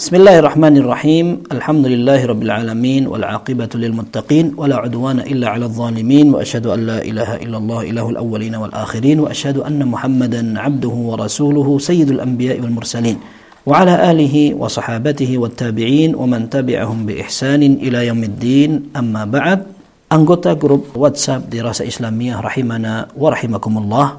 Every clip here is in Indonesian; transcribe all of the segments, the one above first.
بسم الله الرحمن الرحيم الحمد لله رب العالمين والعاقبة للمتقين ولا عدوان إلا على الظالمين وأشهد أن لا إله إلا الله إله الأولين والآخرين وأشهد أن محمدا عبده ورسوله سيد الأنبياء والمرسلين وعلى آله وصحابته والتابعين ومن تبعهم بإحسان إلى يوم الدين أما بعد anggota WhatsApp di Rasa Islamiyah rahimana wa rahimakumullah.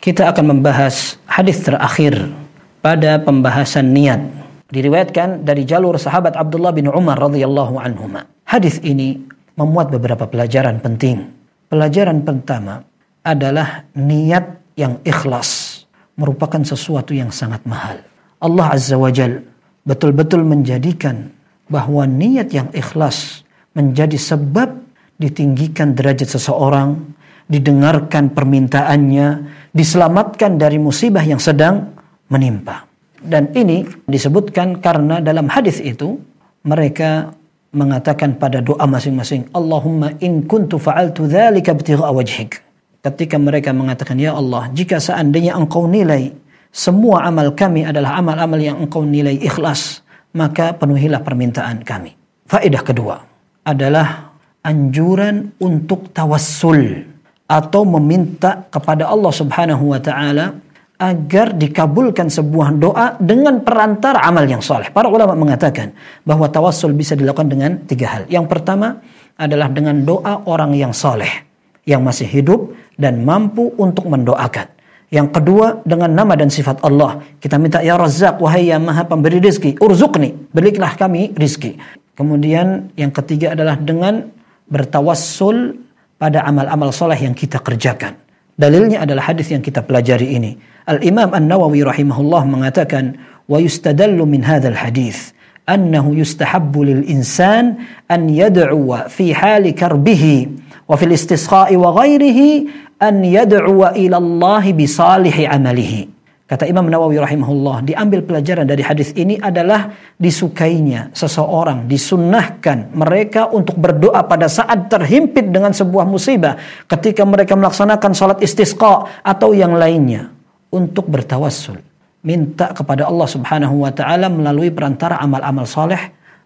Kita akan membahas hadis terakhir pada pembahasan niat. Diriwayatkan dari jalur sahabat Abdullah bin Umar radhiyallahu anhuma. Hadis ini memuat beberapa pelajaran penting. Pelajaran pertama adalah niat yang ikhlas merupakan sesuatu yang sangat mahal. Allah Azza wa Jal betul-betul menjadikan bahwa niat yang ikhlas menjadi sebab ditinggikan derajat seseorang, didengarkan permintaannya, diselamatkan dari musibah yang sedang menimpa. Dan ini disebutkan karena dalam hadis itu mereka mengatakan pada doa masing-masing, Allahumma in kuntu fa'altu dzalika ibtigha'a wajhik. Ketika mereka mengatakan, Ya Allah, jika seandainya engkau nilai semua amal kami adalah amal-amal yang engkau nilai ikhlas, maka penuhilah permintaan kami. Faedah kedua adalah anjuran untuk tawassul atau meminta kepada Allah Subhanahu wa taala agar dikabulkan sebuah doa dengan perantara amal yang soleh. Para ulama mengatakan bahwa tawassul bisa dilakukan dengan tiga hal. Yang pertama adalah dengan doa orang yang soleh, yang masih hidup dan mampu untuk mendoakan. Yang kedua dengan nama dan sifat Allah. Kita minta ya Razzaq wahai yang maha pemberi rizki. Urzukni, berikanlah kami rizki. Kemudian yang ketiga adalah dengan bertawassul pada amal-amal soleh yang kita kerjakan. Dalilnya adalah hadis yang kita pelajari ini. Al-Imam An-Nawawi rahimahullah mengatakan, "Wa yustadallu min hadzal hadis annahu yustahabbu lil insan an yad'uwa fi hali karbihi wa fil istisqa'i wa ghairihi an yad'uwa ila Allah bi salihi amalihi." Kata Imam Nawawi rahimahullah, diambil pelajaran dari hadis ini adalah disukainya seseorang, disunnahkan mereka untuk berdoa pada saat terhimpit dengan sebuah musibah. Ketika mereka melaksanakan salat istisqa atau yang lainnya. Untuk bertawassul. Minta kepada Allah subhanahu wa ta'ala melalui perantara amal-amal soleh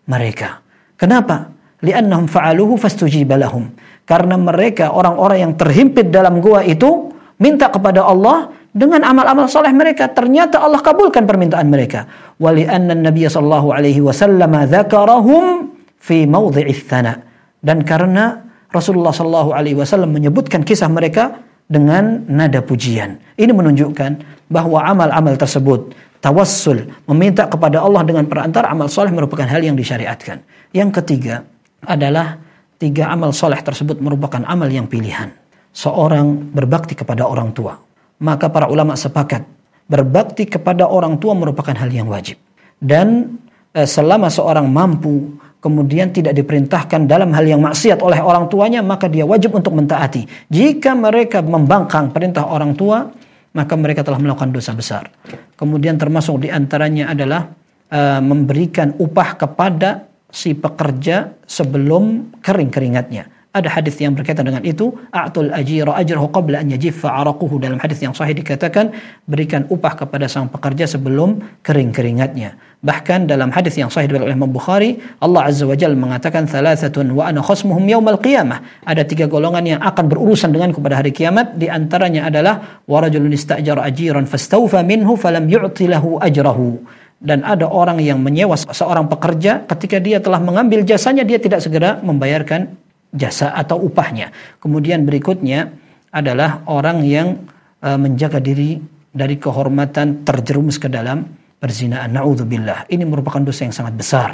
mereka. Kenapa? Liannahum fa'aluhu fastujiba lahum. Karena mereka orang-orang yang terhimpit dalam gua itu minta kepada Allah dengan amal-amal soleh mereka ternyata Allah kabulkan permintaan mereka. Wali anna sallallahu alaihi wasallam dzakarahum fi mawdhi'its thana dan karena Rasulullah sallallahu alaihi wasallam menyebutkan kisah mereka dengan nada pujian. Ini menunjukkan bahwa amal-amal tersebut tawassul meminta kepada Allah dengan perantara amal soleh merupakan hal yang disyariatkan. Yang ketiga adalah tiga amal soleh tersebut merupakan amal yang pilihan. Seorang berbakti kepada orang tua maka para ulama sepakat berbakti kepada orang tua merupakan hal yang wajib. Dan eh, selama seorang mampu kemudian tidak diperintahkan dalam hal yang maksiat oleh orang tuanya, maka dia wajib untuk mentaati. Jika mereka membangkang perintah orang tua, maka mereka telah melakukan dosa besar. Kemudian termasuk di antaranya adalah eh, memberikan upah kepada si pekerja sebelum kering keringatnya. Ada hadis yang berkaitan dengan itu, a'tul ajira ajrahu qabla an yajiffa araquhu dalam hadis yang sahih dikatakan berikan upah kepada sang pekerja sebelum kering keringatnya. Bahkan dalam hadis yang sahih oleh Imam Bukhari, Allah Azza wa Jalla mengatakan thalathatun wa ana khasmuhum yaumal qiyamah. Ada tiga golongan yang akan berurusan denganku pada hari kiamat, di antaranya adalah wa rajulun istajara ajiran fastawfa minhu falam yu'ti lahu ajrahu dan ada orang yang menyewa seorang pekerja ketika dia telah mengambil jasanya dia tidak segera membayarkan jasa atau upahnya. Kemudian berikutnya adalah orang yang uh, menjaga diri dari kehormatan terjerumus ke dalam perzinaan. Nauzubillah. Ini merupakan dosa yang sangat besar.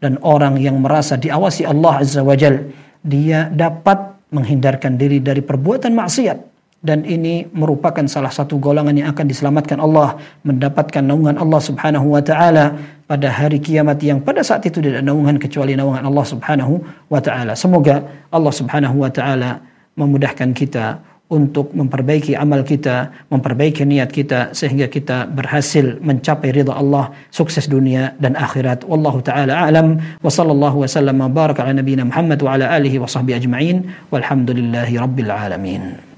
Dan orang yang merasa diawasi Allah Azza wa Jal, dia dapat menghindarkan diri dari perbuatan maksiat dan ini merupakan salah satu golongan yang akan diselamatkan Allah mendapatkan naungan Allah Subhanahu wa taala pada hari kiamat yang pada saat itu tidak ada naungan kecuali naungan Allah Subhanahu wa taala. Semoga Allah Subhanahu wa taala memudahkan kita untuk memperbaiki amal kita, memperbaiki niat kita sehingga kita berhasil mencapai ridha Allah, sukses dunia dan akhirat. Wallahu taala a'lam wa sallallahu wasallam baraka ala nabiyyina Muhammad wa ala alihi wa sahbihi ajma'in walhamdulillahi rabbil alamin.